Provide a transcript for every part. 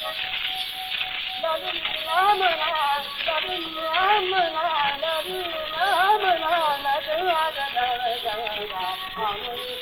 Thank you.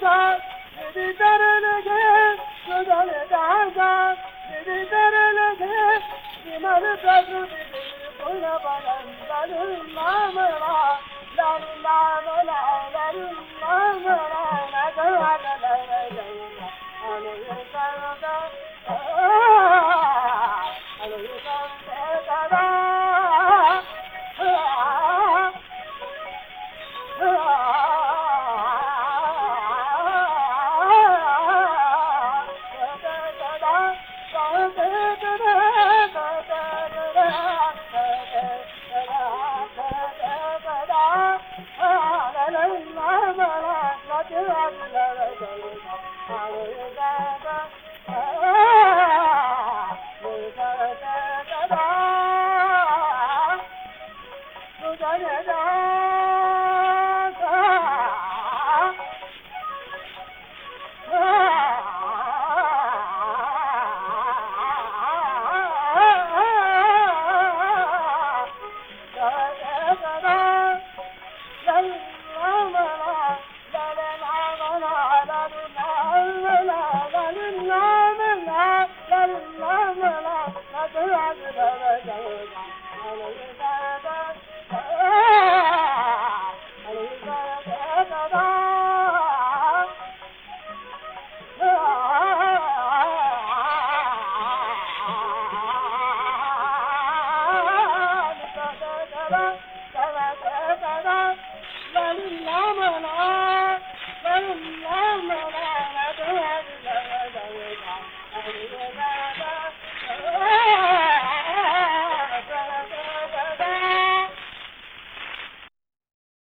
da da Bye.